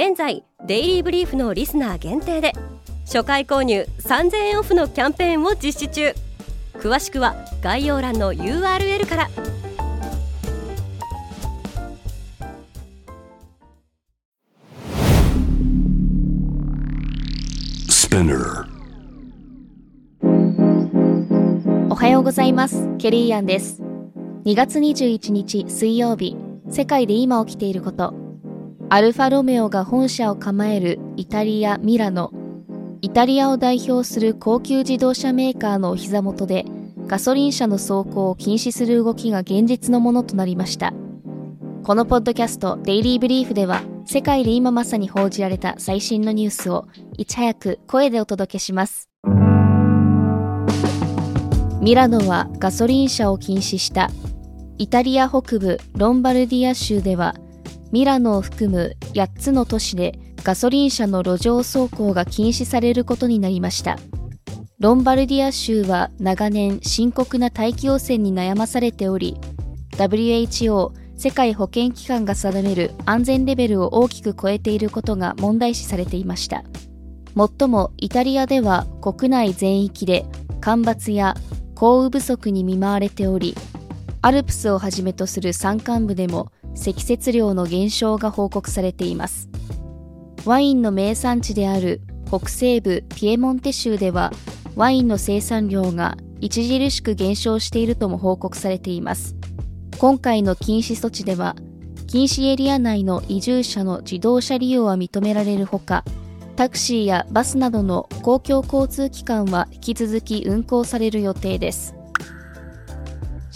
現在デイリーブリーフのリスナー限定で初回購入3000円オフのキャンペーンを実施中。詳しくは概要欄の URL から。おはようございます。ケリーアンです。2月21日水曜日世界で今起きていることアルファロメオが本社を構えるイタリア・ミラノ。イタリアを代表する高級自動車メーカーのお膝元でガソリン車の走行を禁止する動きが現実のものとなりました。このポッドキャストデイリーブリーフでは世界で今まさに報じられた最新のニュースをいち早く声でお届けします。ミラノはガソリン車を禁止した。イタリア北部ロンバルディア州ではミラノを含む8つの都市でガソリン車の路上走行が禁止されることになりました。ロンバルディア州は長年深刻な大気汚染に悩まされており、WHO 世界保健機関が定める安全レベルを大きく超えていることが問題視されていました。もっともイタリアでは国内全域で干ばつや降雨不足に見舞われており、アルプスをはじめとする山間部でも積雪量の減少が報告されています。ワインの名産地である北西部ピエモンテ州ではワインの生産量が著しく減少しているとも報告されています。今回の禁止措置では禁止エリア内の移住者の自動車利用は認められるほかタクシーやバスなどの公共交通機関は引き続き運行される予定です。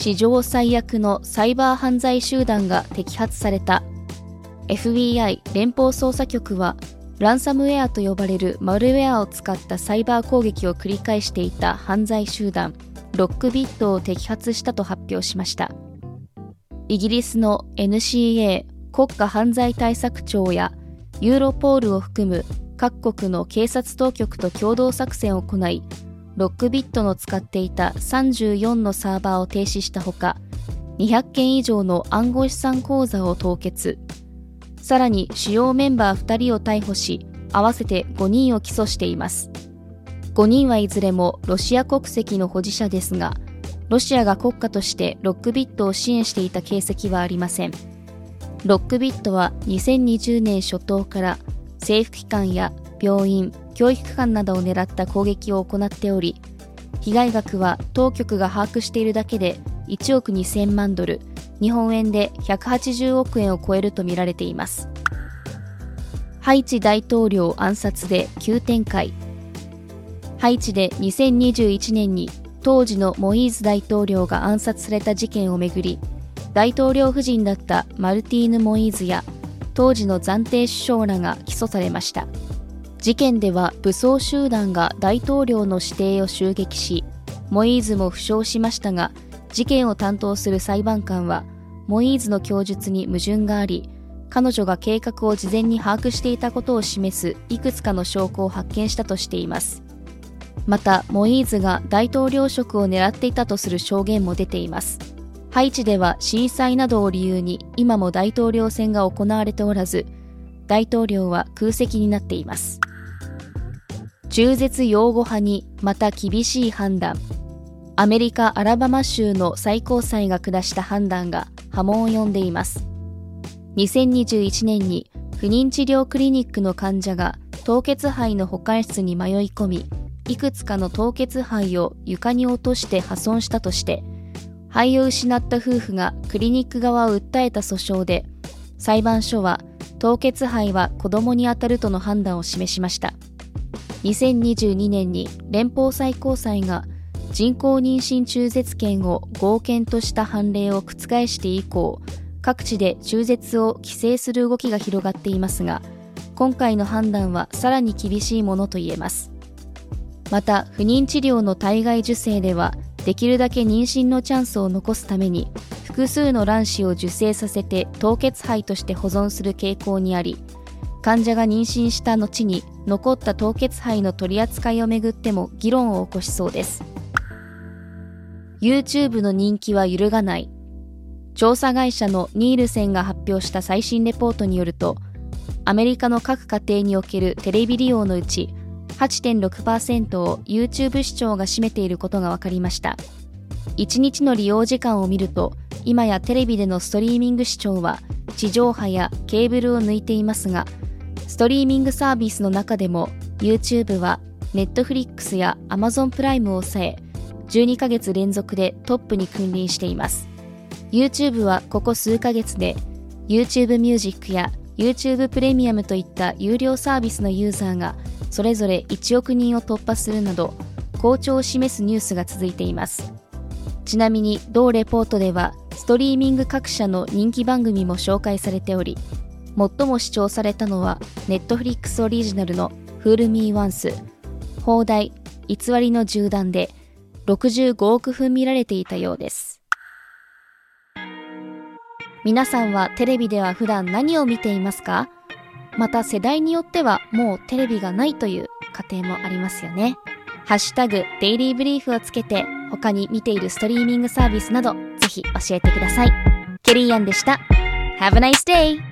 史上最悪のサイバー犯罪集団が摘発された。FBI 連邦捜査局はランサムウェアと呼ばれるマルウェアを使ったサイバー攻撃を繰り返していた犯罪集団ロックビットを摘発したと発表しました。イギリスの NCA 国家犯罪対策庁やユーロポールを含む各国の警察当局と共同作戦を行いロックビットの使っていた34のサーバーを停止したほか、200件以上の暗号資産口座を凍結。さらに主要メンバー2人を逮捕し、合わせて5人を起訴しています。5人はいずれもロシア国籍の保持者ですが、ロシアが国家としてロックビットを支援していた形跡はありません。ロックビットは2020年初頭から政府機関や病院、教育機関などを狙った攻撃を行っており被害額は当局が把握しているだけで1億2000万ドル日本円で180億円を超えるとみられています。ハイチ大統領暗殺で急展開。ハイチで2021年に当時のモイーズ大統領が暗殺された事件をめぐり大統領夫人だったマルティーヌ・モイーズや当時の暫定首相らが起訴されました。事件では武装集団が大統領の指定を襲撃しモイーズも負傷しましたが事件を担当する裁判官はモイーズの供述に矛盾があり彼女が計画を事前に把握していたことを示すいくつかの証拠を発見したとしています。またモイーズが大統領職を狙っていたとする証言も出ています。ハイチでは震災などを理由に今も大統領選が行われておらず大統領は空席になっています。中絶擁護派にまた厳しい判断。アメリカ・アラバマ州の最高裁が下した判断が波紋を呼んでいます。2021年に不妊治療クリニックの患者が凍結肺の保管室に迷い込みいくつかの凍結肺を床に落として破損したとして肺を失った夫婦がクリニック側を訴えた訴訟で裁判所は凍結肺は子供に当たるとの判断を示しました。2022年に連邦最高裁が人工妊娠中絶権を合憲とした判例を覆して以降各地で中絶を規制する動きが広がっていますが今回の判断はさらに厳しいものと言えます。また不妊治療の体外受精ではできるだけ妊娠のチャンスを残すために複数の卵子を受精させて凍結肺として保存する傾向にあり患者が妊娠した後に残った凍結肺の取り扱いをめぐっても議論を起こしそうです。YouTube の人気は揺るがない。調査会社のニールセンが発表した最新レポートによるとアメリカの各家庭におけるテレビ利用のうち8.6%を YouTube 視聴が占めていることが分かりました。1日の利用時間を見ると今やテレビでのストリーミング視聴は地上波やケーブルを抜いていますがストリーミングサービスの中でも YouTube は Netflix や Amazon プライムを抑え12ヶ月連続でトップに君臨しています。YouTube はここ数ヶ月で YouTube Music や YouTube プレミアムといった有料サービスのユーザーがそれぞれ1億人を突破するなど好調を示すニュースが続いています。ちなみに同レポートではストリーミング各社の人気番組も紹介されており最も視聴されたのは Netflix オリジナルの Fool Me Once 放題偽りの銃弾で65億分見られていたようです皆さんはテレビでは普段何を見ていますか？また世代によってはもうテレビがないという家庭もありますよね。ハッシュタグデイリーブリーフをつけて他に見ているストリーミングサービスなどぜひ教えてください。ケリーアンでした。Have a nice day!